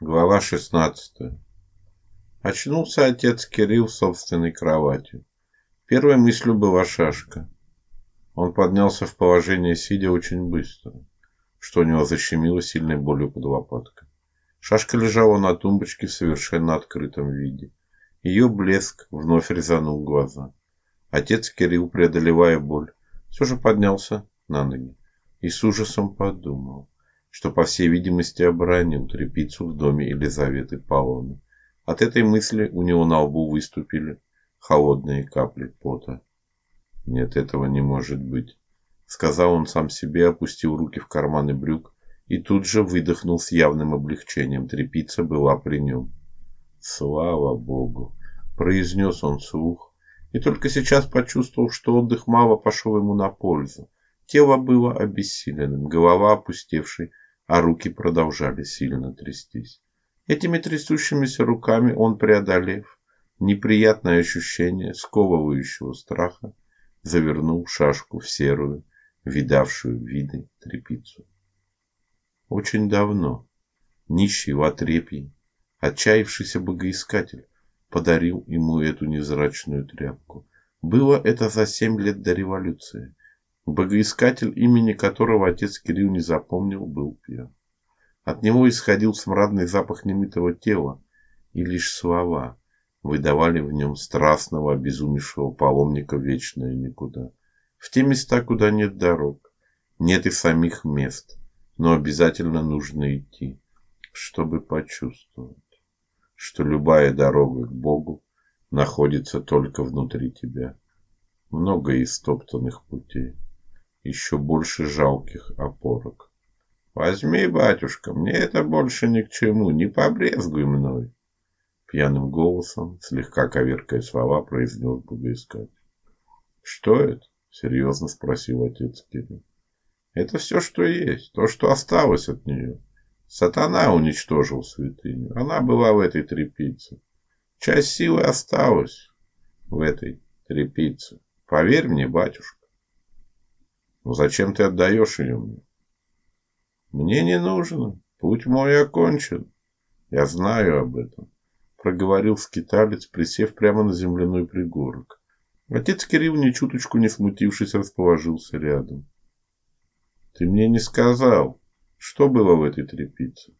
Глава 16. Очнулся отец Кирилл в собственной кровати. Первой мыслью была шашка. Он поднялся в положение сидя очень быстро, что у него защемило сильной болью под лопаткой. Шашка лежала на тумбочке в совершенно открытом виде. Ее блеск вновь резанул глаза. Отец Кирилл, преодолевая боль, все же поднялся на ноги и с ужасом подумал, что, по всей видимости, оборонил трепицу в доме Елизаветы Павловны. От этой мысли у него на лбу выступили холодные капли пота. Нет, этого не может быть, сказал он сам себе, опустил руки в карманы брюк и тут же выдохнул с явным облегчением. Трепица была при нем. Слава богу, произнес он вслух, и только сейчас почувствовал, что отдых мало пошел ему на пользу. Тело было обессиленным, голова опустевшей, а руки продолжали сильно трястись. Этими трясущимися руками он, преодолев неприятное ощущение сковывающего страха, завернул шашку в серую, видавшую виды тряпицу. Очень давно нищий в отрепье, отчаявшийся богоискатель подарил ему эту незрачную тряпку. Было это за семь лет до революции. Богоискатель, имени которого отец Кирилл не запомнил, был пьян. От него исходил смрадный запах немытого тела, и лишь слова выдавали в нем страстного обезумевшего паломника вечное никуда. В те места, куда нет дорог, нет и самих мест, но обязательно нужно идти, чтобы почувствовать, что любая дорога к Богу находится только внутри тебя. Много истоптанных путей еще больше жалких опорок. Возьми, батюшка, мне это больше ни к чему, не побрезгуй мной, пьяным голосом, слегка коверкая слова, произнес богоискатель. Что это? серьезно спросил отец Кирилл. Это все, что есть, то, что осталось от нее. Сатана уничтожил святыню. Она была в этой трепице. Часть силы осталась в этой трепице. Поверь мне, батюшка. Но «Ну, зачем ты отдаешь ее мне? Мне не нужно. Путь мой окончен. Я знаю об этом, проговорил скиталец, присев прямо на земляной пригорок. Отец Кирилл, ни чуточку не смутившись, расположился рядом. Ты мне не сказал, что было в этой трепице?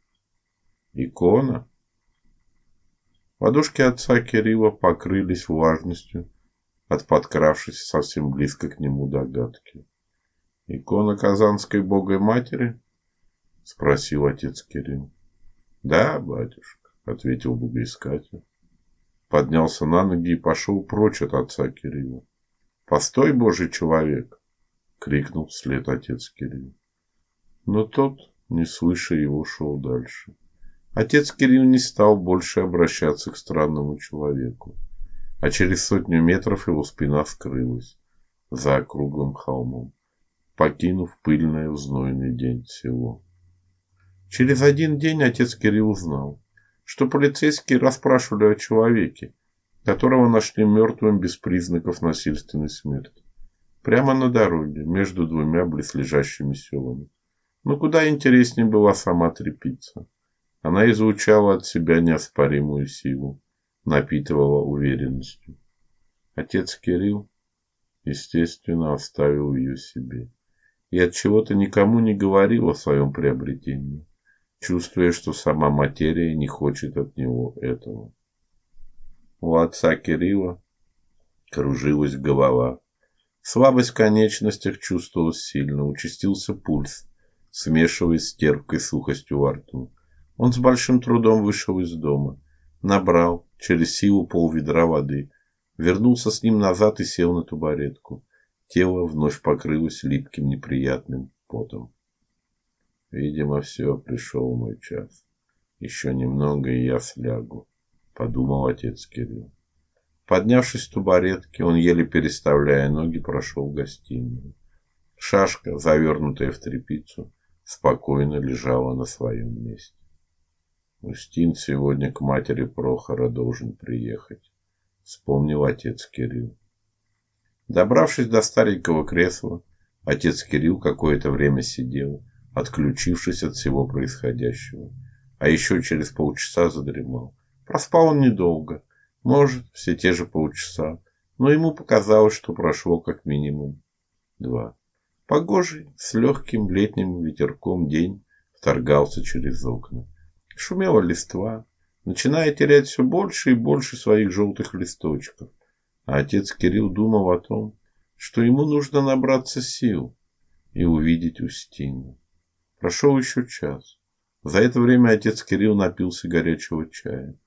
Икона? Ладошки отца Кирилла покрылись влажностью от подкравшейся совсем близко к нему догадки. Икона Казанской Богой Матери? спросил отец Кирилл. Да, батюшка, ответил богоискатель. Поднялся на ноги и пошел прочь от отца Кирилла. Постой, Божий человек, крикнул вслед отец Кирилл. Но тот, не слыша его, шел дальше. Отец Кирилл не стал больше обращаться к странному человеку, а через сотню метров его спина скрылась за округлым холмом покинув пыльное в знойный день село. Через один день отец Кирилл узнал, что полицейские расспрашивали о человеке, которого нашли мертвым без признаков насильственной смерти, прямо на дороге между двумя близлежащими селами. Но куда интереснее была сама трепица. Она излучала от себя неоспоримую силу, напитывала уверенностью. Отец Кирилл, естественно, оставил ее себе и от чего-то никому не говорил о своем приобретении, чувствуя, что сама материя не хочет от него этого. У отца Кирилла кружилась голова. Слабость в конечностях чувствовалась сильно, участился пульс, смешиваясь с терпкой сухостью во рту. Он с большим трудом вышел из дома, набрал через силу полведра воды, вернулся с ним назад и сел на табуретку. Тело вновь покрылось липким неприятным потом. Видимо, все, пришел мой час. Еще немного, и я слягу, подумал отец Кирилл. Поднявшись с табуретки, он еле переставляя ноги, прошел в гостиную. Шашка, завернутая в тряпицу, спокойно лежала на своем месте. Устин сегодня к матери Прохора должен приехать, вспомнил отец Кирилл. Добравшись до старенького кресла, отец Кирилл какое-то время сидел, отключившись от всего происходящего. а еще через полчаса задремал. Проспал он недолго, может, все те же полчаса, но ему показалось, что прошло как минимум два. Погожий, с легким летним ветерком день вторгался через окна. Шумела листва, начиная терять все больше и больше своих желтых листочков. А отец Кирилл думал о том, что ему нужно набраться сил и увидеть Устину. Прошел еще час. За это время отец Кирилл напился горячего чая.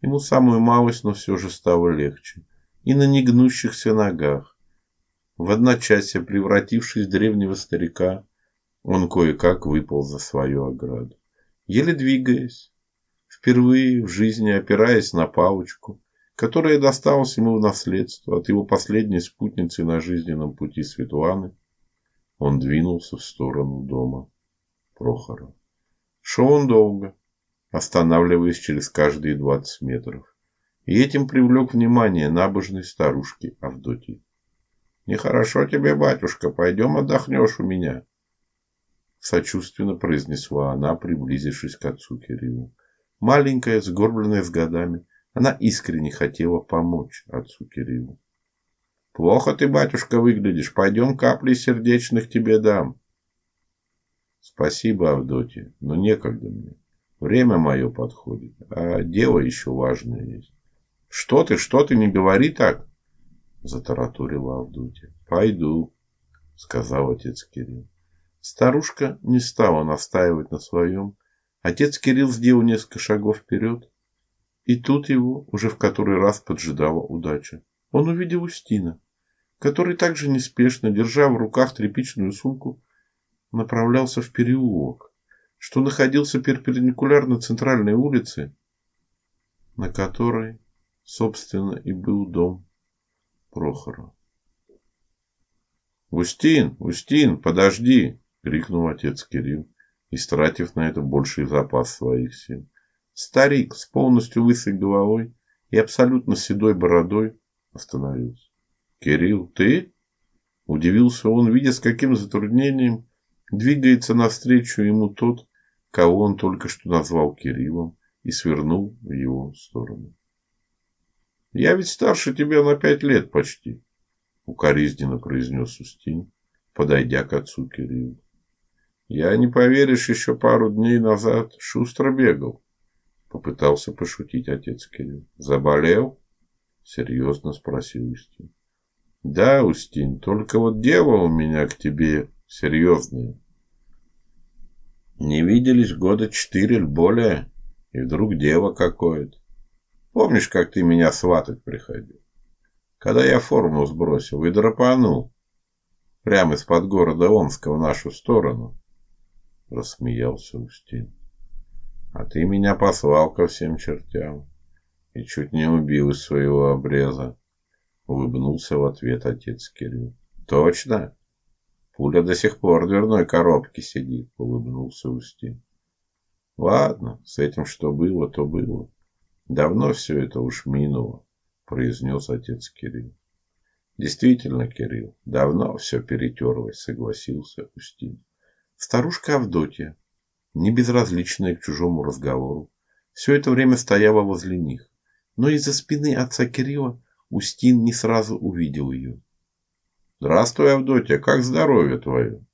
Ему самую малость, но все же стало легче. И на негнущихся ногах, в одночасье превратившись в древнего старика, он кое-как выпал за свою ограду. Еле двигаясь, впервые в жизни опираясь на палочку, которая досталась ему в наследство от его последней спутницы на жизненном пути Светланы, он двинулся в сторону дома Прохора. Шел он долго, останавливаясь через каждые двадцать метров, и этим привлек внимание набожной старушки Авдотьи. Нехорошо тебе, батюшка, пойдем отдохнешь у меня. Сочувственно произнесла она, приблизившись к отцу Кириллу. Маленькая, сгорбленная с годами, она искренне хотела помочь отцу Кириллу. Плохо ты, батюшка, выглядишь. Пойдем капли сердечных тебе дам. Спасибо, Авдотья, но некогда мне. Время мое подходит, а дело еще важное есть. Что ты, что ты, не говори так затараторила Авдотья. Пойду, сказал отец Кирилл. Старушка не стала настаивать на своем. Отец Кирилл сделал несколько шагов вперед, и тут его уже в который раз поджидала удача. Он увидел Устина, который также неспешно, держа в руках тряпичную сумку, направлялся в переулок, что находился перпендикулярно центральной улице, на которой, собственно, и был дом Прохора. «Устин! Устин! Подожди!» — крикнул отец Кирилл, истратив на это больший запас своих сил. Старик с полностью лысой головой и абсолютно седой бородой остановился. «Кирилл, ты?» Удивился он, видя, с каким затруднением двигается навстречу ему тот, кого он только что назвал Кириллом, и свернул в его сторону. Я ведь старше тебя на пять лет почти, укоризненно произнес Устин, подойдя к отцу Кириллу. Я, не поверишь, еще пару дней назад шустро бегал. Попытался пошутить отец Кирилл. Заболел? Серьезно спросил Устин. Да, Устин, только вот дело у меня к тебе серьезное. Не виделись года четыре или более, и вдруг дело какое-то. Помнишь, как ты меня сватать приходил? Когда я форму сбросил и драпанул. Прямо из-под города Омска в нашу сторону. Рассмеялся Устин. А ты меня послал ко всем чертям. И чуть не убил из своего обреза. Улыбнулся в ответ отец Кирилл. Точно? Пуля до сих пор в дверной коробке сидит, улыбнулся Устин. Ладно, с этим что было, то было. Давно все это уж минуло, произнес отец Кирилл. Действительно, Кирилл, давно все перетерлось, согласился Устин. Старушка Авдотья, не безразличная к чужому разговору, все это время стояла возле них, но из-за спины отца Кирилла Устин не сразу увидел ее. Здравствуй, Авдотья, как здоровье твое?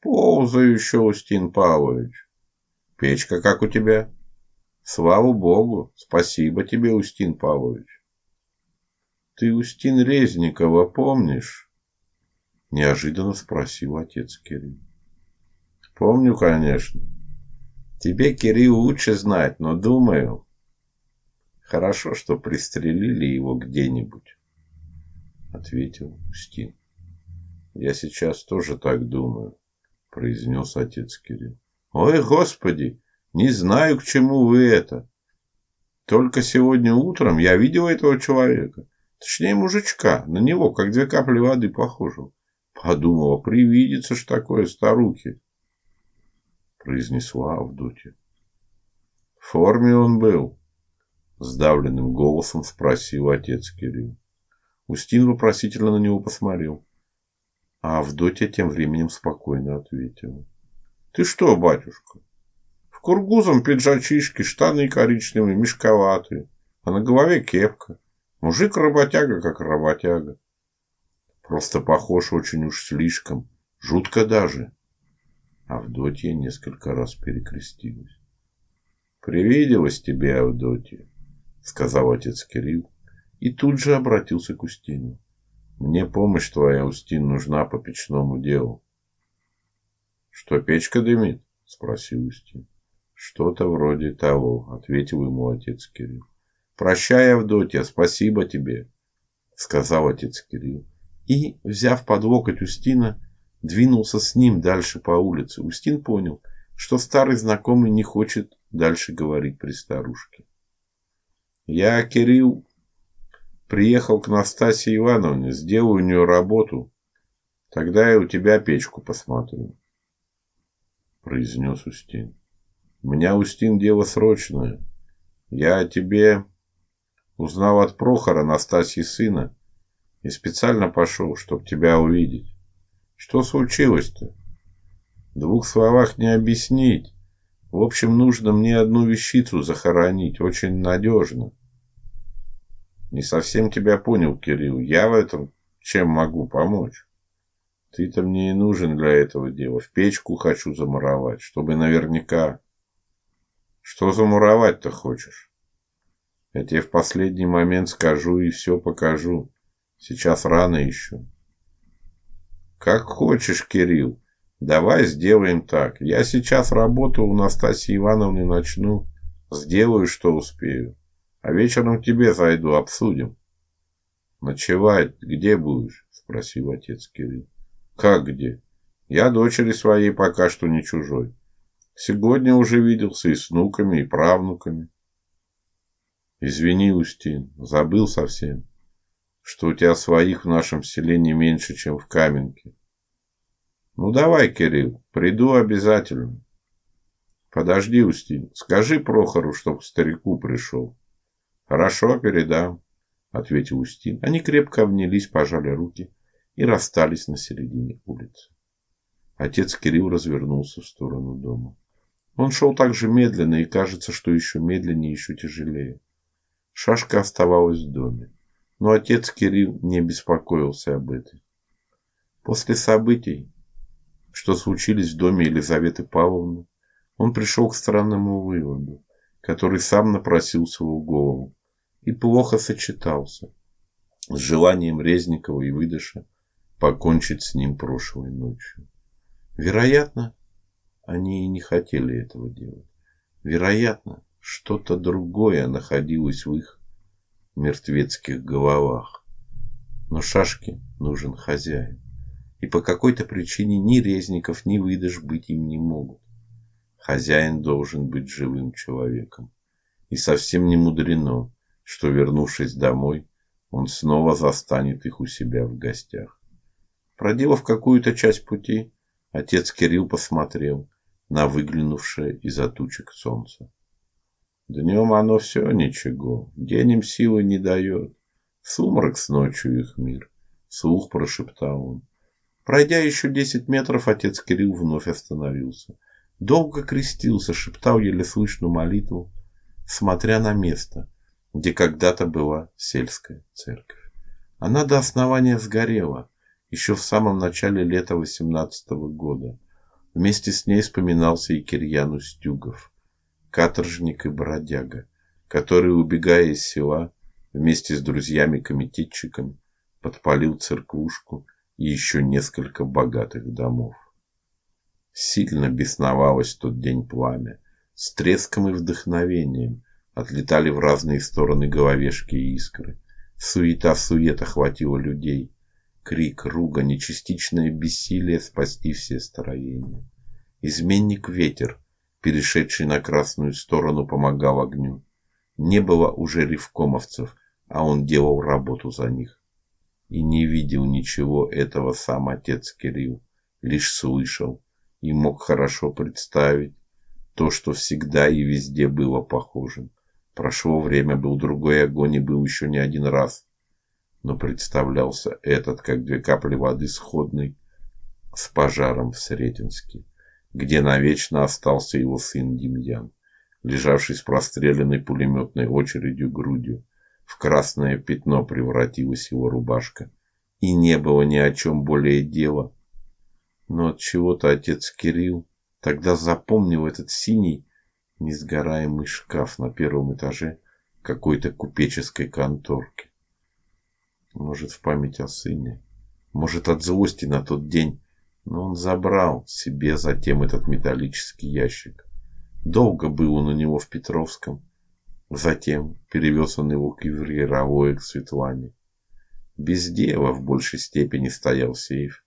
Ползаю еще, Устин Павлович. Печка как у тебя? Слава богу, спасибо тебе, Устин Павлович. Ты Устин Резникова помнишь? Неожиданно спросил отец Кирилл. Помню, конечно. Тебе, Кирилл, лучше знать, но думаю, хорошо, что пристрелили его где-нибудь, ответил Устин. Я сейчас тоже так думаю, произнес отец Кирилл. Ой, господи, не знаю, к чему вы это. Только сегодня утром я видел этого человека. Точнее, мужичка. На него, как две капли воды, похожего. Подумала, привидится ж такое старухе. Произнесла Авдотья. В форме он был. Сдавленным голосом спросил отец Кирилл. Устин вопросительно на него посмотрел. А Авдотья тем временем спокойно ответила. Ты что, батюшка? Кургузом пиджачишки, штаны коричневые, мешковатые, а на голове кепка. Мужик-работяга, как работяга. Просто похож очень уж слишком. Жутко даже. Авдотья несколько раз перекрестилась. «Привиделось тебе, Авдотья», — сказал отец Кирилл, и тут же обратился к Устину. «Мне помощь твоя, Устин, нужна по печному делу». «Что, печка дымит?» — спросил Устин. «Что-то вроде того», — ответил ему отец Кирилл. «Прощай, Авдотья, спасибо тебе», — сказал отец Кирилл. И, взяв под локоть Устина, двинулся с ним дальше по улице. Устин понял, что старый знакомый не хочет дальше говорить при старушке. «Я, Кирилл, приехал к Настасье Ивановне, сделаю у нее работу, тогда я у тебя печку посмотрю», — произнес Устин. «У меня, Устин, дело срочное. Я тебе Узнал от Прохора, Настасьи сына, и специально пошел, чтобы тебя увидеть. Что случилось-то? В двух словах не объяснить. В общем, нужно мне одну вещицу захоронить, очень надежно. Не совсем тебя понял, Кирилл. Я в этом чем могу помочь? Ты-то мне и нужен для этого дела. В печку хочу замуровать, чтобы наверняка... Что замуровать-то хочешь? Я тебе в последний момент скажу и все покажу. Сейчас рано еще. Как хочешь, Кирилл. Давай сделаем так. Я сейчас работу у Настасьи Ивановны начну. Сделаю, что успею. А вечером к тебе зайду, обсудим. Ночевать где будешь? Спросил отец Кирилл. Как где? Я дочери своей пока что не чужой. Сегодня уже виделся и с внуками, и правнуками. Извини, Устин, забыл совсем, что у тебя своих в нашем селе меньше, чем в Каменке. Ну давай, Кирилл, приду обязательно. Подожди, Устин, скажи Прохору, чтоб к старику пришел. Хорошо, передам, ответил Устин. Они крепко обнялись, пожали руки и расстались на середине улицы. Отец Кирилл развернулся в сторону дома. Он шел так же медленно и кажется, что еще медленнее, еще тяжелее. Шашка оставалась в доме, но отец Кирилл не беспокоился об этом. После событий, что случились в доме Елизаветы Павловны, он пришел к странному выводу, который сам напросился в голову и плохо сочетался с желанием Резникова и Выдыша покончить с ним прошлой ночью. Вероятно, они и не хотели этого делать. Вероятно, что-то другое находилось в их мертвецких головах. Но шашке нужен хозяин. И по какой-то причине ни Резников, ни Выдыш быть им не могут. Хозяин должен быть живым человеком. И совсем не мудрено, что, вернувшись домой, он снова застанет их у себя в гостях. Проделав какую-то часть пути, отец Кирилл посмотрел на выглянувшее из-за тучек солнце. Днем оно все ничего, день им силы не дает. Сумрак с ночью их мир, слух прошептал он. Пройдя еще десять метров, отец Кирилл вновь остановился. Долго крестился, шептал еле слышную молитву, смотря на место, где когда-то была сельская церковь. Она до основания сгорела еще в самом начале лета восемнадцатого года. Вместе с ней вспоминался и Кирьян Устюгов каторжник и бродяга, который, убегая из села, вместе с друзьями-комитетчиками подпалил церквушку и еще несколько богатых домов. Сильно бесновалось тот день пламя. С треском и вдохновением отлетали в разные стороны головешки и искры. Суета-суета хватила людей. Крик, ругань и частичное бессилие спасти все строения. Изменник ветер перешедший на красную сторону, помогал огню. Не было уже ревкомовцев, а он делал работу за них. И не видел ничего этого сам отец Кирилл, лишь слышал и мог хорошо представить то, что всегда и везде было похожим. Прошло время, был другой огонь и был еще не один раз. Но представлялся этот, как две капли воды сходный с пожаром в Сретенске где навечно остался его сын Демьян, лежавший с простреленной пулеметной очередью грудью. В красное пятно превратилась его рубашка, и не было ни о чем более дела. Но от чего-то отец Кирилл тогда запомнил этот синий несгораемый шкаф на первом этаже какой-то купеческой конторки. Может, в память о сыне, может, от злости на тот день, но он забрал себе затем этот металлический ящик. Долго был он у него в Петровском, затем перевез он его к Евреировой к Светлане. Без дела в большей степени стоял сейф,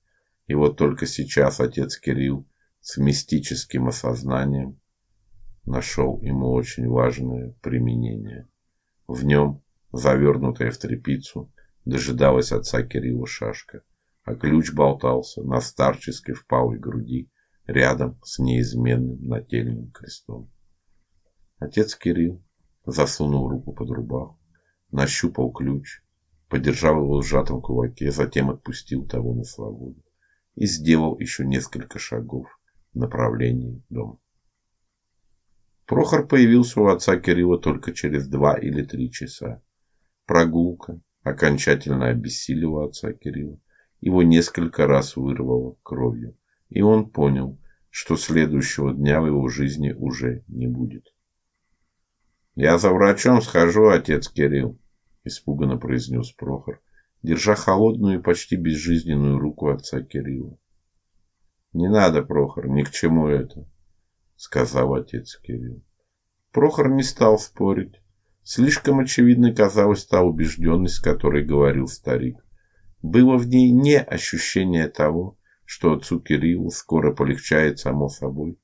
и вот только сейчас отец Кирилл с мистическим осознанием нашел ему очень важное применение. В нем, завернутая в тряпицу, дожидалась отца Кирилла шашка а ключ болтался на старческой впалой груди рядом с неизменным нательным крестом. Отец Кирилл засунул руку под рубаху, нащупал ключ, подержал его в сжатом кулаке, затем отпустил того на свободу и сделал еще несколько шагов в направлении дома. Прохор появился у отца Кирилла только через два или три часа. Прогулка окончательно обессилила отца Кирилла. Его несколько раз вырвало кровью, и он понял, что следующего дня в его жизни уже не будет. Я за врачом схожу, отец Кирилл, испуганно произнес Прохор, держа холодную и почти безжизненную руку отца Кирилла. Не надо, Прохор, ни к чему это, сказал отец Кирилл. Прохор не стал спорить. Слишком очевидной казалась та убежденность, с которой говорил старик. Было в ней не ощущение того, что отцу Кириллу скоро полегчает само собой,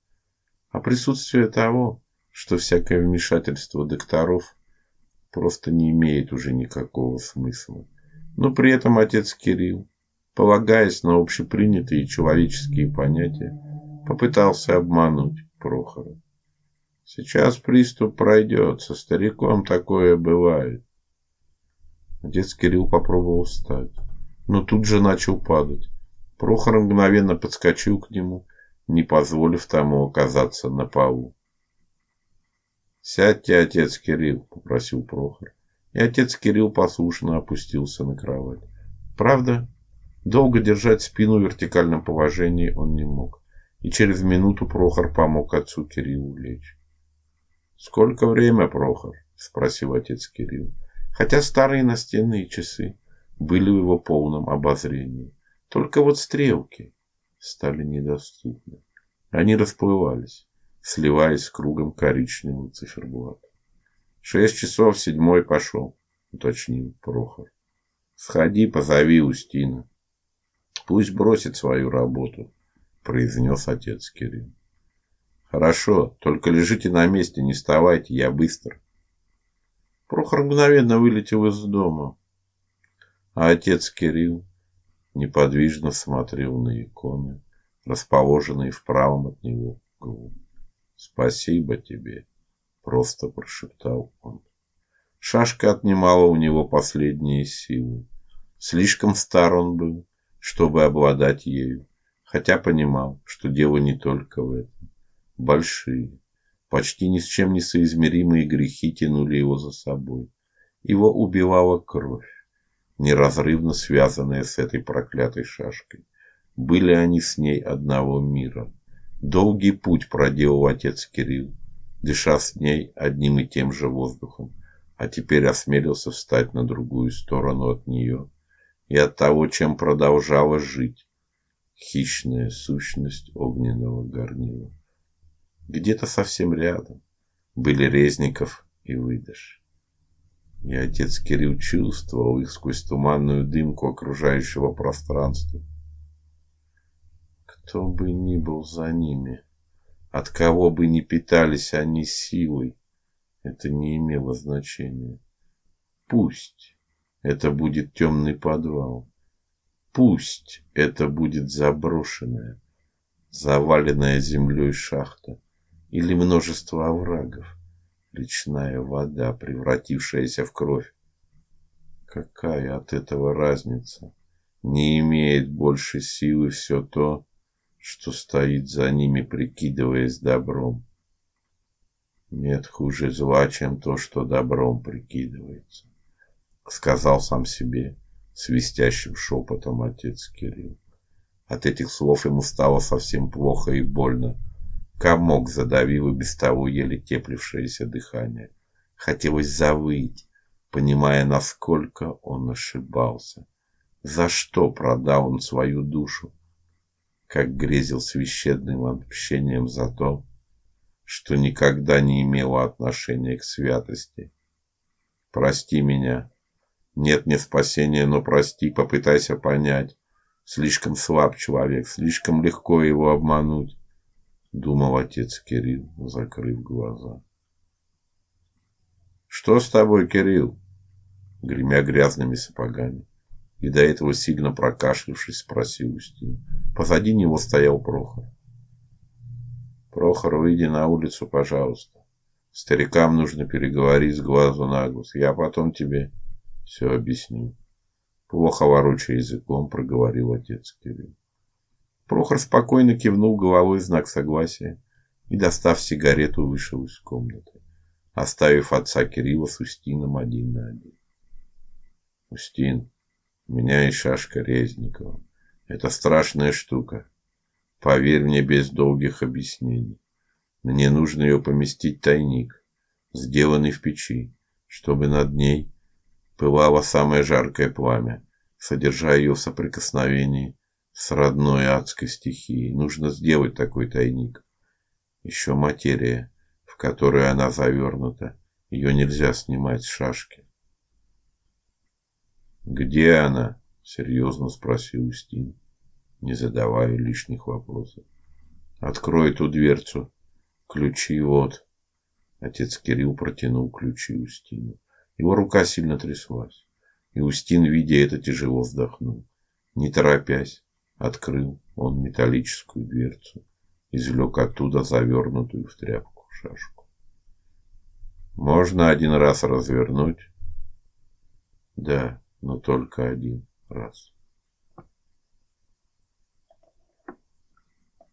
а присутствие того, что всякое вмешательство докторов просто не имеет уже никакого смысла. Но при этом отец Кирилл, полагаясь на общепринятые человеческие понятия, попытался обмануть Прохора. Сейчас приступ пройдет, со стариком такое бывает. Отец Кирилл попробовал встать но тут же начал падать. Прохор мгновенно подскочил к нему, не позволив тому оказаться на полу. "Сядьте, отец Кирилл", попросил Прохор. И отец Кирилл послушно опустился на кровать. Правда, долго держать спину в вертикальном положении он не мог, и через минуту Прохор помог отцу Кириллу лечь. "Сколько время, Прохор?" спросил отец Кирилл. Хотя старые настенные часы были в его полном обозрении. Только вот стрелки стали недоступны. Они расплывались, сливаясь с кругом коричневого циферблата. Шесть часов седьмой пошел, уточнил Прохор. Сходи, позови Устина. Пусть бросит свою работу, произнес отец Кирилл. Хорошо, только лежите на месте, не вставайте, я быстро. Прохор мгновенно вылетел из дома, а отец Кирилл неподвижно смотрел на иконы, расположенные в правом от него углу. "Спасибо тебе", просто прошептал он. Шашка отнимала у него последние силы. Слишком стар он был, чтобы обладать ею, хотя понимал, что дело не только в этом. Большие, почти ни с чем не соизмеримые грехи тянули его за собой. Его убивала кровь неразрывно связанные с этой проклятой шашкой. Были они с ней одного мира. Долгий путь проделал отец Кирилл, дыша с ней одним и тем же воздухом, а теперь осмелился встать на другую сторону от нее и от того, чем продолжала жить хищная сущность огненного горнила. Где-то совсем рядом были Резников и Выдыш. И отец Кирилл чувствовал их сквозь туманную дымку окружающего пространства. Кто бы ни был за ними, от кого бы ни питались они силой, это не имело значения. Пусть это будет темный подвал. Пусть это будет заброшенная, заваленная землей шахта или множество оврагов речная вода, превратившаяся в кровь. Какая от этого разница? Не имеет больше силы все то, что стоит за ними, прикидываясь добром. Нет хуже зла, чем то, что добром прикидывается, сказал сам себе свистящим шепотом отец Кирилл. От этих слов ему стало совсем плохо и больно. Комок задавил и без того еле теплившееся дыхание. Хотелось завыть, понимая, насколько он ошибался. За что продал он свою душу? Как грезил священным отмщением за то, что никогда не имело отношения к святости. Прости меня. Нет мне спасения, но прости, попытайся понять. Слишком слаб человек, слишком легко его обмануть, думал отец Кирилл, закрыв глаза. Что с тобой, Кирилл? гремя грязными сапогами. И до этого сильно прокашлявшись, спросил Устин. Позади него стоял Прохор. Прохор, выйди на улицу, пожалуйста. Старикам нужно переговорить с глазу на глаз. Я потом тебе все объясню. Плохо ворочая языком, проговорил отец Кирилл. Прохор спокойно кивнул головой в знак согласия и, достав сигарету, вышел из комнаты, оставив отца Кирилла с Устином один на один. Устин, меня есть шашка Резникова. Это страшная штука. Поверь мне без долгих объяснений. Мне нужно ее поместить в тайник, сделанный в печи, чтобы над ней пылало самое жаркое пламя, содержа ее в соприкосновении с родной адской стихией. Нужно сделать такой тайник. Еще материя, в которую она завернута, ее нельзя снимать с шашки. Где она? серьезно спросил Устин не задавая лишних вопросов. Открой эту дверцу. Ключи вот. Отец Кирилл протянул ключи Устину. Его рука сильно тряслась, и Устин, видя это, тяжело вздохнул. Не торопясь, открыл он металлическую дверцу, извлек оттуда завернутую в тряпку шашку. Можно один раз развернуть? Да, но только один раз.